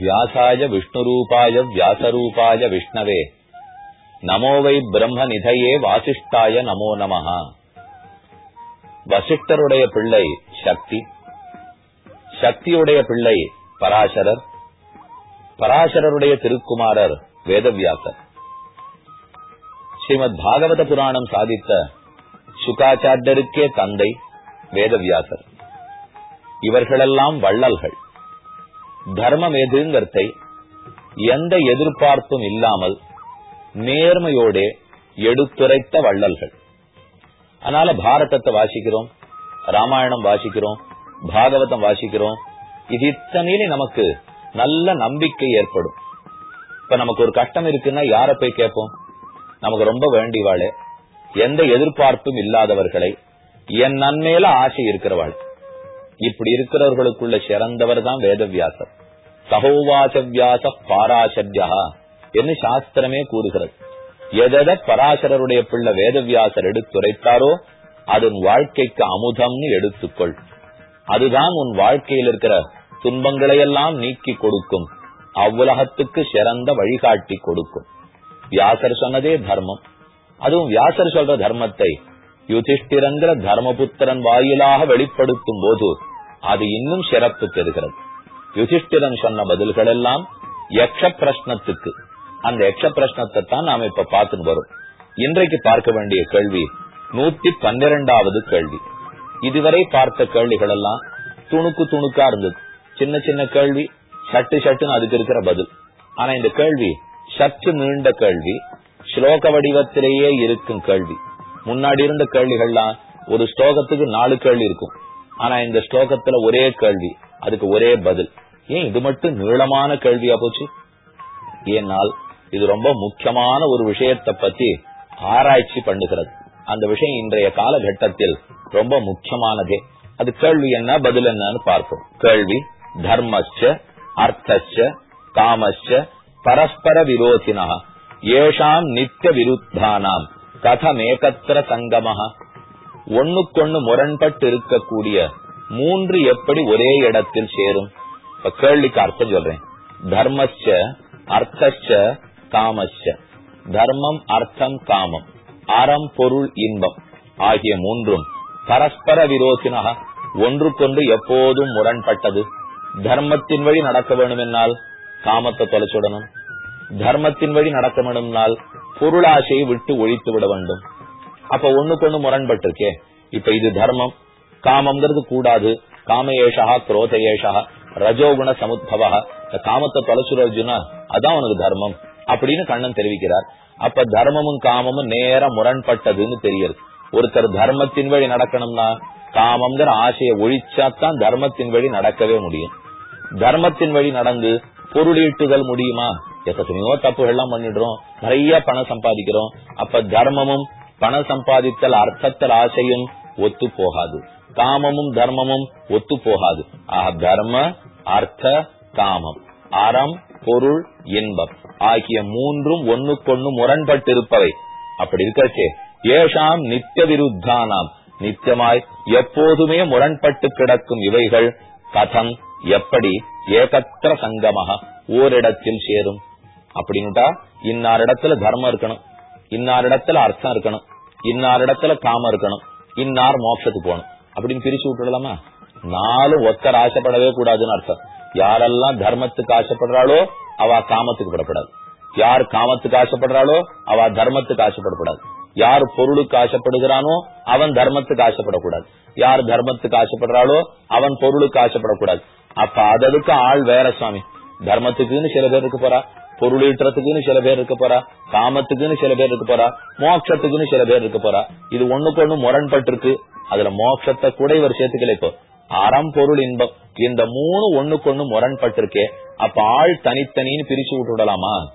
வியாசாய விஷ்ணுரூபாய வியாசரூபாய விஷ்ணவே நமோ வை பிரம்ம நிதையே வாசிஷ்டாய நமோ நமஹா வசிஷ்டருடைய பிள்ளை சக்தி। சக்தியுடைய பிள்ளை பராசரர்। பராசரருடைய திருக்குமாரர் வேதவியாசர்। ஸ்ரீமத் பாகவத புராணம் சாதித்த சுகாச்சாரியருக்கே தந்தை வேதவியாசர். இவர்களெல்லாம் வள்ளல்கள். தர்மம் எதுங்கிறதை எந்த எதிர்பார்ப்பும் இல்லாமல் நேர்மையோட எடுத்துரைத்த வள்ளல்கள். அதனால பாரதத்தை வாசிக்கிறோம் ராமாயணம் வாசிக்கிறோம் பாகவதம் வாசிக்கிறோம். இது இத்தனையிலே நமக்கு நல்ல நம்பிக்கை ஏற்படும். இப்ப நமக்கு ஒரு கஷ்டம் இருக்குன்னா யார போய் கேட்போம்? நமக்கு ரொம்ப வேண்டிவாளே எந்த எதிர்பார்ப்பும் இல்லாதவர்களை என் நன்மையில ஆசை இருக்கிறவாள். இப்படி இருக்கிறவர்களுக்குள்ள சிறந்தவர் தான் வேதவியாசர். சகோவாச வியாச பாராசத்யா என்று சாஸ்திரமே கூறுகிறது. எதெத பராசரருடைய பிள்ளை வேதவியாசர் எடுத்துரைத்தாரோ அது உன் வாழ்க்கைக்கு அமுதம்னு எடுத்துக்கொள். அதுதான் உன் வாழ்க்கையில் இருக்கிற துன்பங்களையெல்லாம் நீக்கி கொடுக்கும். அவ்வுலகத்துக்கு சிறந்த வழிகாட்டி கொடுக்கும். வியாசர் சொன்னதே தர்மம். அதுவும் வியாசர் சொல்ற தர்மத்தை யுதிஷ்டிரங்கிற தர்மபுத்திரன் வாயிலாக வெளிப்படுத்தும் போது அது இன்னும் சிறப்பு பெறுகிறது. யுதிஷ்டிரன் சொன்ன பதில்கள் எல்லாம் யக்ஷ பிரஷ்னத்துக்கு அந்த யக்ஷ பிரஷ்னத்தை தான் நாம இப்ப பார்த்துட்டு வரும். இன்றைக்கு பார்க்க வேண்டிய கேள்வி நூத்தி பன்னிரெண்டாவது கேள்வி. இதுவரை பார்த்த கேள்விகள் எல்லாம் துணுக்கு துணுக்கா இருந்தது. சின்ன சின்ன கேள்வி சட்டு சட்டுன்னு அதுக்கு இருக்கிற பதில். ஆனா இந்த கேள்வி சற்று நீண்ட கேள்வி ஸ்லோக வடிவத்திலேயே இருக்கும் கேள்வி. முன்னாடி இருந்த கேள்விகள்லாம் ஒரு ஸ்லோகத்துக்கு நாலு கேள்வி இருக்கும். ஆனா இந்த ஸ்லோகத்துல ஒரே கேள்வி அதுக்கு ஒரே பதில். ஏன் இது மட்டும் நீளமான கேள்வியா போச்சு? ஏனால் இது ரொம்ப முக்கியமான ஒரு விஷயத்தை பத்தி ஆராய்ச்சி பண்ணுகிறது. அந்த விஷயம் இன்றைய காலகட்டத்தில் ரொம்ப முக்கியமானதே. அது கேள்வி என்ன பதில் என்னன்னு பார்ப்போம். கேள்வி தர்மச்ச அர்த்தச்ச காமச்ச பரஸ்பர விரோதினா ஏஷாம் நித்திய விருத்தானாம். கதமேகத்திர சங்கமஹா. ஒண்ணுக்கொண்ணு முரண்பட்டு இருக்கக்கூடிய மூன்று எப்படி ஒரே இடத்தில் சேரும்? இப்ப கேள்விக்கு அர்த்தம் சொல்றேன். தர்மச்ச அர்த்தச்ச காமச்ச. தர்மம் அர்த்தம் காமம். அறம் பொருள் இன்பம் ஆகிய மூன்றும் பரஸ்பர விரோதினாக ஒன்றுக்கொன்று எப்போதும் முரண்பட்டது. தர்மத்தின் வழி நடக்க வேண்டுமென்னால் காமத்தை தொலைச்சுடணும். தர்மத்தின் வழி நடக்க வேண்டும்னால் பொருளாசையை விட்டு ஒழித்து விட வேண்டும். அப்ப ஒண்ணுக்கொண்ணு முரண்பட்டிருக்கே. இப்ப இது தர்மம். காமம்ங்கிறது கூடாது. காமயேஷா குரோதயேஷா ரஜோகுண சமுத்பவா. காமத்தை தொலைச்சுரஜுனா அதான் உனக்கு தர்மம் அப்படின்னு கண்ணன் தெரிவிக்கிறார். அப்ப தர்மமும் காமமும் நேர முரண்பட்டதுன்னு தெரியுது ஒருத்தர் தர்மத்தின் வழி நடக்கணும்னா காமம்ங்கிற ஆசையை ஒழிச்சாத்தான் தர்மத்தின் வழி நடக்கவே முடியும். தர்மத்தின் வழி நடந்து பொருளீட்டுதல் முடியுமா? எத்தனையோ தப்புகள்லாம் பண்ணிடுறோம். நிறைய பணம் சம்பாதிக்கிறோம். அப்ப தர்மமும் பணம் சம்பாதித்தல் அர்த்தத்தல் ஆசையும் ஒத்து போகாது. காமமும் தர்மமும் ஒத்து போகாது. ஆக தர்ம அர்த்த காமம். அறம் பொருள் இன்பம். ஆகிய மூன்றும் ஒண்ணுக்கொண்ணு முரண்பட்டிருப்பவை. அப்படி இருக்கச்சே. ஏஷாம் நித்திய விருத்தானாம். நித்தியமாய் எப்போதுமே முரண்பட்டு கிடக்கும் இவைகள் கதம் எப்படி? ஏகத்திர சங்கமாக ஓரிடத்தில் சேரும். அப்படின்னுட்டா இன்னார் இடத்துல தர்மம் இருக்கணும். இன்னார் இடத்துல அர்த்தம் இருக்கணும். இன்னார் இடத்துல காமம் இருக்கணும். இன்னார் மோட்சத்துக்கு போகணும். அப்படின்னு பிரிச்சு விட்டுடலாமா? நாலு ஒத்தர் ஆசைப்படவே கூடாதுன்னு அர்த்தம். யாரெல்லாம் தர்மத்துக்கு ஆசைப்படுறாளோ அவ காமத்துக்கு படப்படாது யார் காமத்துக்கு ஆசைப்படுறாளோ அவ தர்மத்துக்கு ஆசைப்படக்கூடாது யார் பொருளுக்கு ஆசைப்படுகிறானோ அவன் தர்மத்துக்கு ஆசைப்படக்கூடாது. யார் தர்மத்துக்கு ஆசைப்படுறாளோ அவன் பொருளுக்கு ஆசைப்படக்கூடாது. அப்ப அதற்கு ஆள் வேற சுவாமி. தர்மத்துக்குன்னு சில பேருக்கு போறா. போறா பொருளீட்டுறதுக்குன்னு சில பேர் இருக்க போறா காமத்துக்குன்னு சில பேர் இருக்க போறா மோட்சத்துக்குன்னு சில பேர் இருக்க போறா. இது ஒண்ணுக்கு ஒண்ணு முரண்பட்டு இருக்கு அதுல மோட்சத்தை கூட இவர் சேர்த்துக்கல இப்போ. அறம் பொருள் இன்பம். இந்த மூணு ஒண்ணுக்கு ஒண்ணு முரண்பட்டு இருக்கே அப்ப ஆள் தனித்தனின்னு பிரிச்சு விட்டு விடலாமா?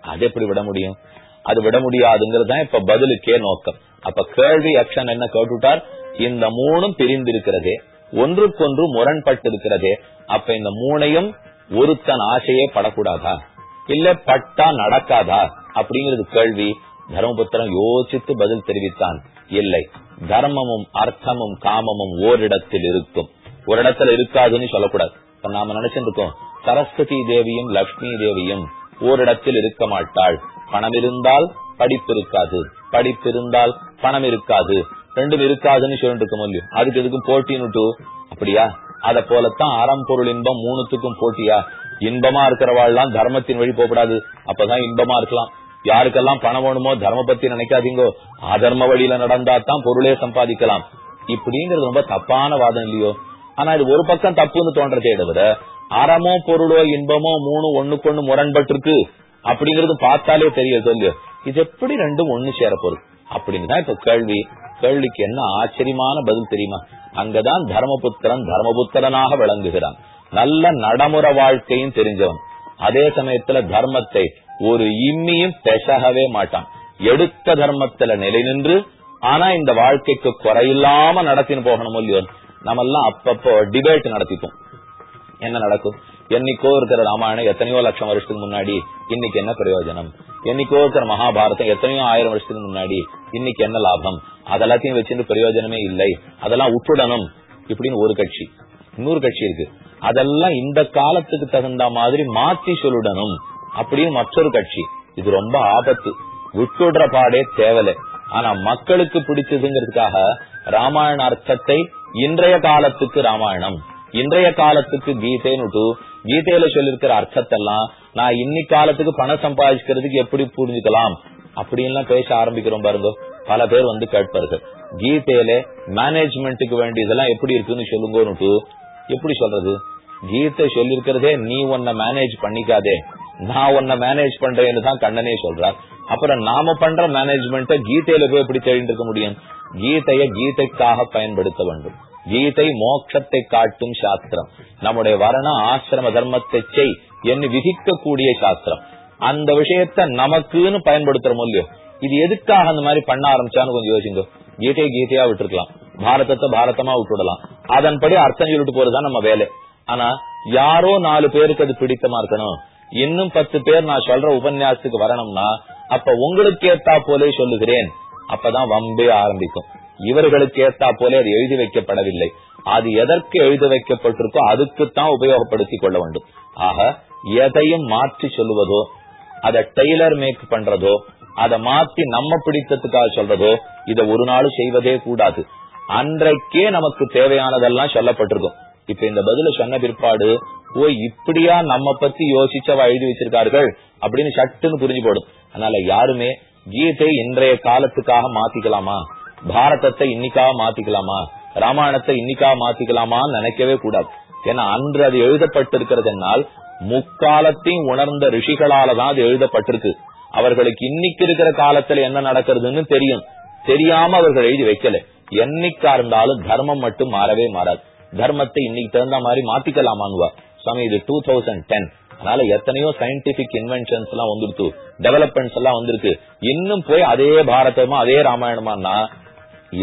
அது எப்படி விட முடியும்? அது விட முடியாதுங்கிறதுதான் இப்ப பதிலுக்கே நோக்கம். அப்ப கேள்வி அக்ஷன் என்ன கேட்டுட்டார்? இந்த மூணும் பிரிந்திருக்கிறதே. ஒன்றுக்கொன்று முரண்பட்டு இருக்கிறதே அப்ப இந்த மூணையும் ஒருத்தன் ஆசையே படக்கூடாதா? இல்ல பட்டா நடக்காதா அப்படிங்கிறது கேள்வி தர்மபுத்திரன் யோசித்து பதில் தெரிவித்தான். இல்லை தர்மமும் அர்த்தமும் காமமும் ஓரிடத்தில் இருக்கும். ஒரு இடத்துல இருக்காதுன்னு சொல்லக்கூடாது. இப்ப நாம நினைச்சிருக்கோம் சரஸ்வதி தேவியும் லக்ஷ்மி தேவியும் ஓரிடத்தில் இருக்க மாட்டாள். பணம் இருந்தால் படிப்பு இருக்காது. படிப்பு இருந்தால் பணம் இருக்காது. ரெண்டும் இருக்காதுன்னு சொல்லிட்டு இருக்க முடியும் அதுக்கு எதுக்கும் போட்டின்னு அப்படியா? அத போலத்தான் அறம் பொருள் இன்பம் மூணுத்துக்கும் போட்டியா? இன்பமா இருக்கிறவாள்லாம் தர்மத்தின் வழி போகக்கூடாது அப்பதான் இன்பமா இருக்கலாம். யாருக்கெல்லாம் பணம் வேணுமோ தர்ம பத்தி நினைக்காதீங்கோ. அதர்ம வழியில நடந்தா தான் பொருளே சம்பாதிக்கலாம். இப்படிங்கிறது ரொம்ப தப்பான வாதம் இல்லையோ? ஆனா இது ஒரு பக்கம் தப்புன்னு தோன்றதே விட அறமோ பொருளோ இன்பமோ மூணு ஒண்ணுக்கு ஒண்ணு முரண்பட்டிருக்கு. அப்படிங்கறது பார்த்தாலே தெரிய இல்லையோ இது எப்படி ரெண்டும் ஒண்ணு சேர போகுது அப்படின்னு தான் இப்ப கேள்வி. கேள்விக்கு என்ன ஆச்சரியமான பதில் தெரியுமா? அங்கதான் தர்மபுத்திரன் தர்மபுத்திரனாக விளங்குகிறான். நல்ல நடைமுறை வாழ்க்கையும் தெரிஞ்சவன். அதே சமயத்துல தர்மத்தை ஒரு இம்மியும் பெசகவே மாட்டான். எடுத்த தர்மத்துல நிலை நின்று ஆனா இந்த வாழ்க்கைக்கு குறையில்லாம நடத்தின்னு போகணும் இல்லையோ. நம்ம எல்லாம் அப்பப்போ டிபேட் நடத்திப்போம். என்ன நடக்கும்? என்னைக்கோ இருக்கிற ராமாயணம் எத்தனையோ லட்சம் வருஷத்துக்கு முன்னாடி இன்னைக்கு என்ன பிரயோஜனம்? என்னைக்கோ இருக்கிற மகாபாரதம் எத்தனையோ ஆயிரம் வருஷத்துக்கு முன்னாடி இன்னைக்கு என்ன லாபம்? அதெல்லாத்தையும் வச்சுட்டு பிரயோஜனமே இல்லை. அதெல்லாம் விட்டுடணும். இப்படின்னு ஒரு கட்சி. இன்னொரு கட்சி இருக்கு. அதெல்லாம் இந்த காலத்துக்கு தகுந்த மாதிரி மாத்தி சொல்லிடணும் அப்படின்னு மற்றொரு கட்சி. இது ரொம்ப ஆபத்து. விட்டுடுற பாடே தேவலை. ஆனா மக்களுக்கு பிடிச்சதுங்கிறதுக்காக ராமாயண அர்த்தத்தை இன்றைய காலத்துக்கு ராமாயணம் இன்றைய காலத்துக்கு கீதைன்னு கீதையில சொல்லிருக்கிற அர்த்தத்தெல்லாம் நான் இன்னி காலத்துக்கு பணம் சம்பாதிக்கிறதுக்கு எப்படி புரிஞ்சுக்கலாம் அப்படின்லாம் பேச ஆரம்பிக்கிறோம் பாருங்க. பல பேர் வந்து கேட்பார்கள். கீதையில மேனேஜ்மெண்ட்டுக்கு வேண்டியதெல்லாம் எப்படி இருக்குன்னு சொல்லுங்கன்னு எப்படி சொல்றது? கீதை சொல்லிருக்கிறதே நீ உன்னை மேனேஜ் பண்ணிக்காதே. நான் உன்னை மேனேஜ் பண்றேன்னு தான் கண்ணனே சொல்றார். அப்புறம் நாம பண்ற மேனேஜ்மெண்ட்ட கீதையில போய் எப்படி தெரிஞ்சிருக்க முடியும்? கீதைய கீதைக்காக பயன்படுத்த வேண்டும். கீதை மோட்சத்தை காட்டும் சாஸ்திரம். நம்முடைய வரண ஆசிரம தர்மத்தை செய் என்று விதிக்கக்கூடிய சாஸ்திரம். அந்த விஷயத்த நமக்குன்னு பயன்படுத்துற மூலியம் இது எதுக்காக அந்த மாதிரி பண்ண ஆரம்பிச்சான்னு கொஞ்சம் யோசிங்க. கீதையை கீதையா விட்டுருக்கலாம். பாரதத்தை பாரதமா விட்டுடலாம். அதன்படி அர்த்தம் சொல்லிட்டு போறதுதான் நம்ம வேலை. ஆனா யாரோ நாலு பேருக்கு அது பிடித்தமா இருக்கணும். இன்னும் பத்து பேர் நான் சொல்ற உபன்யாசத்துக்கு வரணும்னா அப்ப உங்களுக்கு ஏத்தா போலே சொல்லுகிறேன். அப்பதான் வம்பே ஆரம்பிக்கும். இவர்களுக்கு ஏத்தா போலே அது எழுதி வைக்கப்படவில்லை. அது எதற்கு எழுதி வைக்கப்பட்டிருக்கோ அதுக்குத்தான் உபயோகப்படுத்திக் கொள்ள வேண்டும். ஆக எதையும் மாற்றி சொல்லுவதோ அதை டெய்லர் மேக் பண்றதோ அதை மாத்தி நம்ம பிடித்ததுக்காக சொல்றதோ இதை ஒரு நாள் செய்வதே கூடாது. அன்றைக்கே நமக்கு தேவையானதெல்லாம் சொல்லப்பட்டிருக்கும். இப்ப இந்த பதில சொன்ன பிற்பாடு ஓ இப்படியா நம்ம பத்தி யோசிச்சவா எழுதி வச்சிருக்கார்கள் அப்படின்னு சட்டுன்னு புரிஞ்சு போடும். அதனால யாருமே கீதை இன்றைய காலத்துக்காக மாத்திக்கலாமா? பாரதத்தை இன்னைக்காக மாத்திக்கலாமா? ராமாயணத்தை இன்னைக்காக மாத்திக்கலாமான்னு நினைக்கவே கூடாது. ஏன்னா அன்று அது எழுதப்பட்டிருக்கிறதுனால் முக்காலத்தையும் உணர்ந்த ரிஷிகளால தான் அது எழுதப்பட்டிருக்கு. அவர்களுக்கு இன்னைக்கு இருக்கிற காலத்துல என்ன நடக்கிறதுன்னு தெரியும். தெரியாம அவர்கள் எழுதி வைக்கல. என்னைக்கா இருந்தாலும் தர்மம் மட்டும் மாறவே மாறாது. தர்மத்தை இன்னைக்கு தகுந்த மாதிரி மாத்திக்கலாமாங்குவா சுவாமி இது டூ தௌசண்ட் டென் அதனால எத்தனையோ சயின்டிபிக் இன்வென்ஷன்ஸ் எல்லாம் வந்துருக்கு டெவலப்மெண்ட்ஸ் எல்லாம் வந்திருக்கு. இன்னும் போய் அதே பாரதமா அதே ராமாயணமானா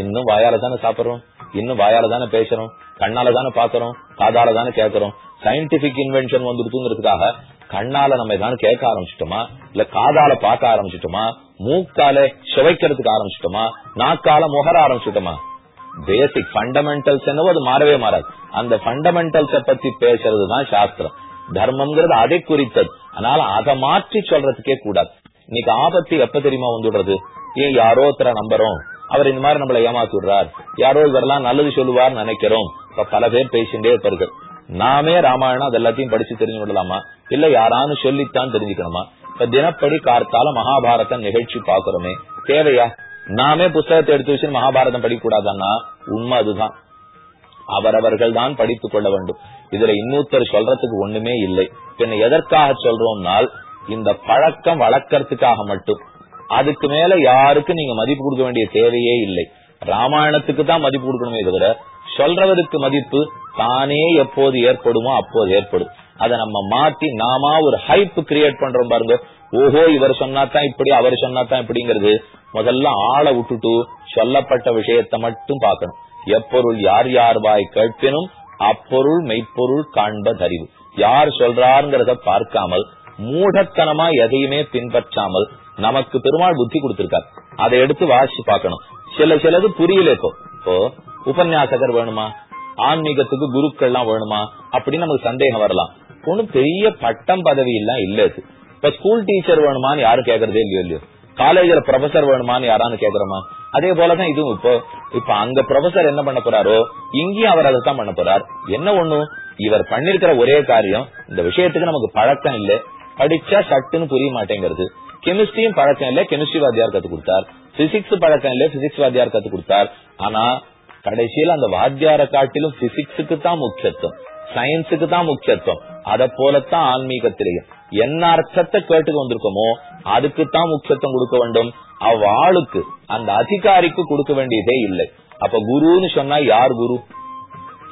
இன்னும் வாயால தானே சாப்பிடுறோம். இன்னும் வாயால தானே பேசுறோம். கண்ணால தானே பாக்குறோம் காதால தானே கேக்குறோம் சயின்டிபிக் இன்வென்ஷன் வந்துருக்குங்கிறதுக்காக கண்ணால நம்ம ஏதாவது கேட்க ஆரம்பிச்சிட்டோமா? இல்ல காதால பார்க்க ஆரம்பிச்சிட்டோமா? மூக்கால சுவைக்கிறதுக்கு ஆரம்பிச்சிட்டோமா? நாக்கால முகர ஆரம்பிச்சிட்டோமா? பேசிக் ஃபண்டமெண்டல்ஸ் என்னவோ அது மாறவே மாறாது. அந்த ஃபண்டமெண்டல்ஸ பத்தி பேசுறதுதான் சாஸ்திரம். தர்மம்ங்கிறது அதை குறித்தது. அதனால அதை மாற்றி சொல்றதுக்கே கூடாது. இன்னைக்கு ஆபத்து எப்ப தெரியுமா வந்துடுறது? ஏன் யாரோ ஒருத்தர நம்புறோம். அவர் இந்த மாதிரி நம்மள ஏமாத்துடுறார். யாரோ இவரெல்லாம் நல்லது சொல்லுவார் நினைக்கிறோம். இப்ப பல பேர் பேசிட்டே இருப்பார்கள். நாமே ராமாயணம் அது எல்லாத்தையும் படிச்சு தெரிஞ்சு கொள்ளலாமா இல்ல யாரானு சொல்லித்தான் தெரிஞ்சுக்கணுமா? இப்ப தினப்படி கார்த்தால மகாபாரத நிகழ்ச்சி பாக்குறோமே தேவையா? நாமே புஸ்தகத்தை எடுத்து வச்சு மகாபாரதம் படிக்க கூடாதான்னா உண்மை அதுதான். அவரவர்கள் தான் படித்துக் கொள்ள வேண்டும். இதுல இன்னொருத்தர் சொல்றதுக்கு ஒண்ணுமே இல்லை. பின்ன எதற்காக சொல்றோம்னால் இந்த பழக்கம் வளர்க்கறதுக்காக மட்டும். அதுக்கு மேல யாருக்கு நீங்க மதிப்பு கொடுக்க வேண்டிய தேவையே இல்லை. ராமாயணத்துக்கு தான் மதிப்பு கொடுக்கணுமே தவிர சொல்றவருக்கு மதிப்பு தானே எப்போது ஏற்படுமோ அப்போது ஏற்படும். அதை நம்ம மாத்தி நாம ஒரு ஹைப் கிரியேட் பண்றோம் பாருங்க. ஓஹோ இவர் சொன்னாதான் இப்படி அவர் சொன்னாதான் இப்படிங்கிறது. முதல்ல ஆளை விட்டுட்டு சொல்லப்பட்ட விஷயத்தை மட்டும் பார்க்கணும். எப்பொருள் யார் யார் வாய் கேட்பினும் அப்பொருள் மெய்ப்பொருள் காண்பதறிவு யார் சொல்றாருங்கிறத பார்க்காமல் மூடத்தனமா எதையுமே பின்பற்றாமல் நமக்கு பெருமாள் புத்தி கொடுத்திருக்கார். அதை எடுத்து வாசி பார்க்கணும். சில சிலது புரியல இப்போ. இப்போ உபன்யாசகர் வேணுமா? ஆன்மீகத்துக்கு குருக்கள் எல்லாம் வேணுமா? அப்படின்னு நமக்கு சந்தேகம் வரலாம். ஒன்னும் பெரிய பட்டம் பதவி எல்லாம் இல்ல இது. இப்ப ஸ்கூல் டீச்சர் வேணுமான்னு யாரும் கேக்குறதே இல்லையோ இல்லையோ? காலேஜ்ல ப்ரொஃபசர் வேணுமான்னு யாரான்னு கேக்குறோமா? அதே போலதான் இதுவும் இப்போ. இப்ப அங்க ப்ரொஃபசர் என்ன பண்ண போறாரோ இங்கேயும் அவர் அதை தான் பண்ண போறார். என்ன ஒண்ணு? இவர் பண்ணிருக்கிற ஒரே காரியம் இந்த விஷயத்துக்கு நமக்கு பழக்கம் இல்ல. படிச்சா சட்டுன்னு புரிய மாட்டேங்கிறது. கெமிஸ்ட்ரியும் பழக்கம் இல்ல கெமிஸ்ட்ரி வாத்தியார் கத்து கொடுத்தார். பிசிக்ஸ் பழக்கம் இல்ல பிசிக்ஸ் வாத்தியார் கத்து கொடுத்தார். ஆனா கடைசியில அந்த வாத்தியார காட்டிலும் பிசிக்ஸுக்கு தான் முக்கியத்துவம் சயின்ஸுக்கு தான் முக்கியத்துவம். அத போலத்தான் ஆன்மீகத்திலையும். என்ன அர்த்தத்தை கேட்டுக்கு வந்திருக்கோமோ அதுக்கு தான் முக்கியத்துவம் கொடுக்க வேண்டும். அவ்வாளுக்கு அந்த அதிகாரிக்கு கொடுக்க வேண்டியதே இல்லை. அப்ப குருன்னு சொன்னா யார் குரு?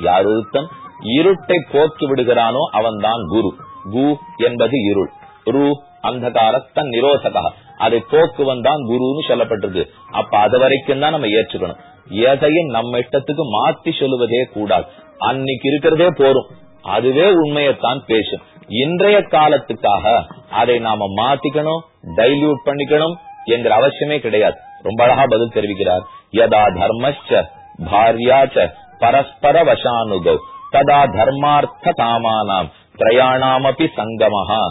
யார் ஒருத்தன்? இருட்டை போக்கி விடுகிறானோ அவன் தான் குரு. கு என்பது இருள். ரு அந்தகாரத்தன் நிரோசகா. அதை போக்குவன் தான் குருன்னு சொல்லப்பட்டிருக்கு. அப்ப அது வரைக்கும் தான் நம்ம ஏற்றுக்கணும். எதையும் நம்ம இஷ்டத்துக்கு மாத்தி சொல்லுவதே கூடாது. அன்னைக்கு இருக்கிறதே போரும் அதுவே உண்மையத்தான் பேசும். இன்றைய காலத்துக்காக அதை நாம மாத்திக்கணும் டைல்யூட் பண்ணிக்கணும் என்கிற அவசியமே கிடையாது. ரொம்ப அழகா பதில் தெரிவிக்கிறார். யதா தர்மச்ச பாரியாச்ச பரஸ்பர வசானுகவ் ததா தர்மார்த்த காமானாம் திரயாணாமபி சங்கமஹா.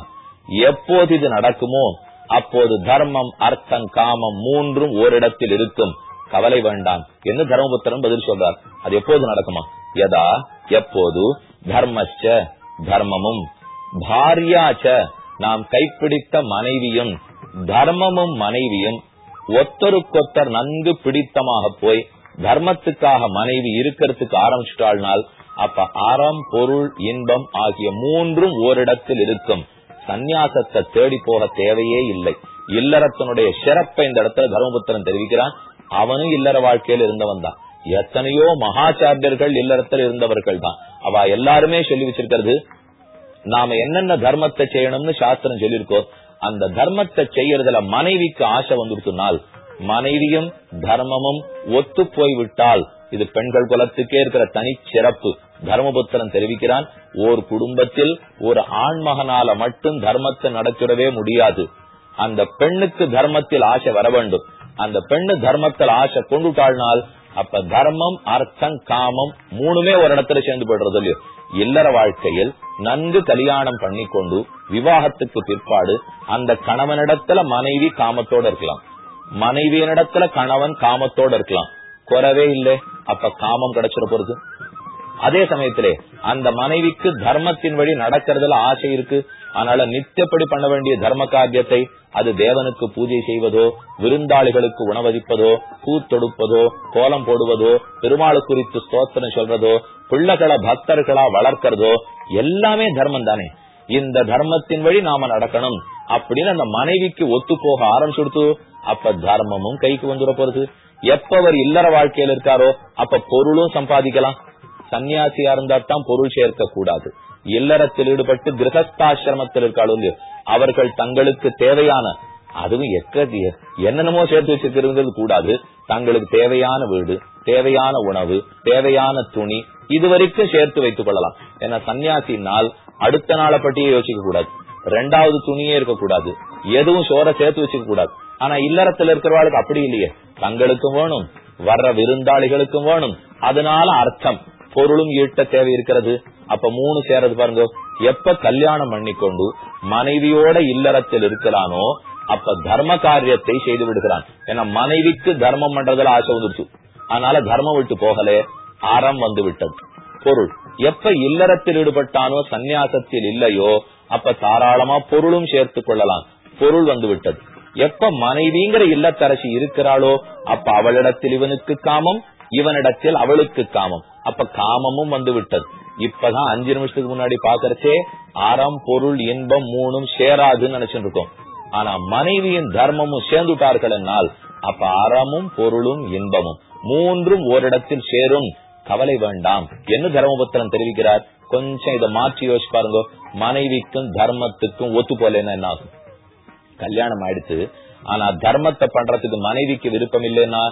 எப்போது இது நடக்குமோ அப்போது தர்மம் அர்த்தம் காமம் மூன்றும் ஓரிடத்தில் இருக்கும். கவலை வேண்டாம். என்று தர்மபுத்திரன் பதில் சொல்றார்? அது எப்போது நடக்குமா? எதா எப்போது? தர்மச்ச தர்மமும். பாரியாச்ச நாம் கைப்பிடித்த மனைவியும் தர்மமும் மனைவியும் ஒத்தருக்கொத்தர் நன்கு பிடித்தமாக போய் தர்மத்துக்காக மனைவி இருக்கிறதுக்கு ஆரம்பிச்சுட்டாள்னால் அப்ப அறம் பொருள் இன்பம் ஆகிய மூன்றும் ஓரிடத்தில் இருக்கும். சந்நியாசத்தை தேடி போக தேவையே இல்லை. இல்லறத்தினுடைய சிறப்பை இந்த இடத்துல தர்மபுத்திரன் தெரிவிக்கிறான். அவனும் இல்லற வாழ்க்கையில் இருந்தவன் தான். எத்தனையோ மகாச்சாரியர்கள் இல்லறத்தில் இருந்தவர்கள் தான். அவ எல்லாருமே சொல்லி வச்சிருக்கிறது நாம என்னென்ன தர்மத்தை செய்யணும்னு சாஸ்திரம் சொல்லியிருக்கோம் அந்த தர்மத்தை செய்யறதுல மனைவிக்கு ஆசை வந்துருச்சுனால் மனைவியும் தர்மமும் ஒத்து போய்விட்டால் இது பெண்கள் குலத்துக்கே இருக்கிற தனி சிறப்பு தர்மபுத்திரன் தெரிவிக்கிறான் ஓர் குடும்பத்தில் ஒரு ஆண்மகனால மட்டும் தர்மத்தை நடத்திடவே முடியாது. அந்த பெண்ணுக்கு தர்மத்தில் ஆசை வர வேண்டும். அந்த பெண்ணு தர்மத்தில் ஆசை கொண்டுட்டாள்னால் அப்ப தர்மம் அர்த்தம் காமம் மூணுமே ஒரு இடத்துல சேர்ந்து போடுறது இல்லையோ? இல்லற வாழ்க்கையில் நன்கு கல்யாணம் பண்ணி கொண்டு விவாகத்துக்கு பிற்பாடு அந்த கணவனிடத்துல மனைவி காமத்தோட இருக்கலாம். மனைவியனிடத்துல கணவன் காமத்தோட இருக்கலாம். குறவே இல்லை. அப்ப காமம் கிடைச்சிட போறது. அதே சமயத்திலே அந்த மனைவிக்கு தர்மத்தின் வழி நடக்கிறதுல ஆசை இருக்கு. அதனால நித்தியப்படி பண்ண வேண்டிய தர்ம காரியத்தை அது தேவனுக்கு பூஜை செய்வதோ விருந்தாளிகளுக்கு உணவதிப்பதோ பூ தொடுப்பதோ கோலம் போடுவதோ பெருமாள் குறித்து ஸ்தோத்திரம் சொல்றதோ பிள்ளைகளை பக்தர்களா வளர்க்கிறதோ எல்லாமே தர்மம் தானே. இந்த தர்மத்தின் வழி நாம நடக்கணும் அப்படின்னு அந்த மனைவிக்கு ஒத்து போக ஆரம்பிச்சுடுத்து அப்ப தர்மமும் கைக்கு வந்துட போறது. எப்ப அவர் இல்லற வாழ்க்கையில இருக்காரோ அப்ப பொருளும் சம்பாதிக்கலாம். சன்னியாசியா இருந்தா தான் பொருள் சேர்க்க கூடாது இல்லறத்தில் ஈடுபட்டு கிரகஸ்தாசிரமத்தில் இருக்காளுங்க அவர்கள் தங்களுக்கு தேவையான அதுவும் எக்க என்னென்னமோ சேர்த்து வச்சிருக்கிறது கூடாது. தங்களுக்கு தேவையான வீடு தேவையான உணவு தேவையான துணி இதுவரைக்கும் சேர்த்து வைத்துக் கொள்ளலாம். ஏன்னா சன்னியாசினால் அடுத்த நாளை பற்றியே யோசிக்க கூடாது ரெண்டாவது துணியே இருக்கக்கூடாது. எதுவும் சோற சேர்த்து வச்சுக்க கூடாது ஆனா இல்லறத்துல இருக்கிறவாளுக்கு அப்படி இல்லையே. தங்களுக்கும் வேணும். வர்ற விருந்தாளிகளுக்கும் வேணும். அதனால அர்த்தம். பொருளும் ஈட்ட தேவை இருக்கிறது அப்ப மூணு சேரது பாருங்க. எப்ப கல்யாணம் பண்ணிக்கொண்டு மனைவியோட இல்லறத்தில் இருக்கிறானோ அப்ப தர்ம காரியத்தை செய்து விடுகிறான். ஏன்னா மனைவிக்கு தர்மம் பண்றதுல ஆசை வந்துருச்சு. அதனால தர்மம் விட்டு போகலே அறம் வந்து விட்டது. பொருள். எப்ப இல்லறத்தில் ஈடுபட்டானோ சந்நியாசத்தில் இல்லையோ அப்ப தாராளமா பொருளும் சேர்த்து கொள்ளலாம். பொருள் வந்து விட்டது. எப்ப மனைவிங்கிற இல்லத்தரசி இருக்கிறாளோ அப்ப அவளிடத்தில் இவனுக்கு காமம் இவனிடத்தில் அவளுக்கு காமம். அப்ப காமமும் வந்து விட்டது இப்பதான் அஞ்சு நிமிஷத்துக்கு முன்னாடி பாக்கறச்சே அறம் பொருள் இன்பம் மூணும் சேராதுன்னு நினைச்சுட்டு இருக்கோம் ஆனா மனைவியின் தர்மமும் சேர்ந்துட்டார்கள் என்னால். அப்ப அறமும் பொருளும் இன்பமும் மூன்றும் ஓரிடத்தில் சேரும். கவலை வேண்டாம். என்ன தர்மபுத்திரன் தெரிவிக்கிறார்? கொஞ்சம் இதை மாற்றி யோசிச்சு பாருங்க. மனைவிக்கும் தர்மத்துக்கும் ஒத்து போலேன்னு என்ன ஆகும் கல்யாணம் ஆயிடுத்து ஆனா தர்மத்தை பண்றதுக்கு மனைவிக்கு விருப்பம் இல்லைன்னா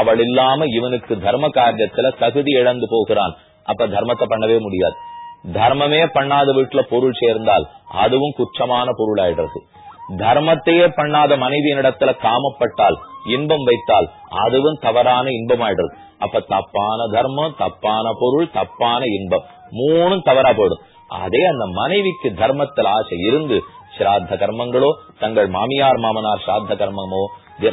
அவள் இல்லாம இவனுக்கு தர்ம காரியத்துல தகுதி இழந்து போகிறான். அப்ப தர்மத்தை பண்ணவே முடியாது. தர்மமே பண்ணாத வீட்டுல பொருள் சேர்ந்தால் அதுவும் குற்றமான பொருள் ஆயிடுறது தர்மத்தையே பண்ணாத மனைவியினிடத்துல காமப்பட்டால் இன்பம் வைத்தால் அதுவும் தவறான இன்பம் ஆயிடுறது அப்ப தப்பான தர்மம் தப்பான பொருள் தப்பான இன்பம் மூணும் தவறா போயிடும். அதே அந்த மனைவிக்கு தர்மத்தில் ஆசை இருந்து சிராத்த கர்மங்களோ தங்கள் மாமியார் மாமனார் சிராத்த கர்மமோ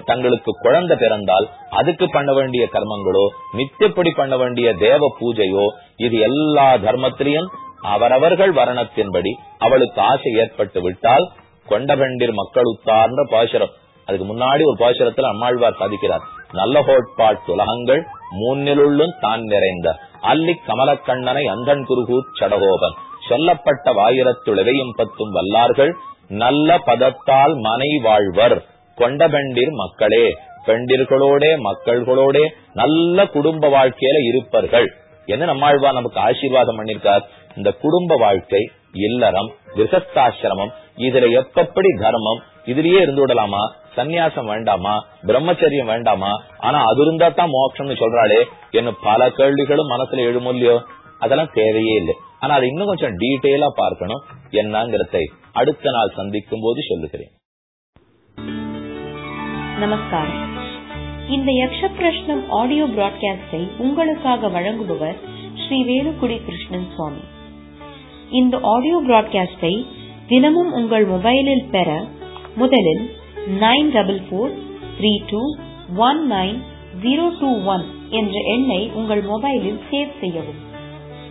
தங்களுக்கு குழந்தை பிறந்தால் அதுக்கு பண்ண வேண்டிய கர்மங்களோ நித்தியப்படி பண்ண வேண்டிய தேவ பூஜையோ இது எல்லா தர்மத்திலையும் அவரவர்கள் வரணத்தின்படி அவளுக்கு ஆசை ஏற்பட்டு விட்டால் கொண்டபெண்டிர் மக்கள் உத்தார்ந்த பாசுரம். அதுக்கு முன்னாடி ஒரு பாசுரத்தில் அம்மாழ்வார் சாதிக்கிறார் நல்ல ஹோட்பாட் உலகங்கள் மூன்னிலுள்ளும் தான் நிறைந்த. அல்லி கமலக்கண்ணனை அந்தன் குருகூர் சடகோபன். சொல்லப்பட்ட வாயிரத்துளவையும் பத்தும் வல்லார்கள் நல்ல பதத்தால் மனை வாழ்வர். கொண்டபெண்டிர் மக்களே பெண்டிர்களோட மக்கள்களோட நல்ல குடும்ப வாழ்க்கையில இருப்பர்கள். என்ன நம்மாழ்வா நமக்கு ஆசீர்வாதம் பண்ணிருக்கார்? இந்த குடும்ப வாழ்க்கை இல்லறம் கிரகஸ்தாசிரமம் இதுல எப்பப்படி தர்மம் இதுலயே இருந்து விடலாமா? சன்னியாசம் வேண்டாமா? பிரம்மச்சரியம் வேண்டாமா? ஆனா அது இருந்தா தான் மோட்சம்னு சொல்றாளே என்ன பல கேள்விகளும் மனசுல எழுமொல்லையோ அதெல்லாம் தேவையே இல்லை. ஆனா அதை இன்னும் கொஞ்சம் டீட்டெயிலா பார்க்கணும். என்னங்கிறதை அடுத்த நாள் சந்திக்கும் போது சொல்லுகிறேன். நமஸ்காரம். இந்த யக்ஷ பிரஷ்னம் ஆடியோ பிராட்காஸ்டை உங்களுக்காக வழங்குபவர் ஸ்ரீ வேலுக்குடி கிருஷ்ணன் சுவாமி. இந்த ஆடியோ பிராட்காஸ்டை தினமும் உங்கள் மொபைலில் பெற முதலில் nine double four three two one nine zero two one என்ற எண்ணை உங்கள் மொபைலில் சேவ் செய்யவும்.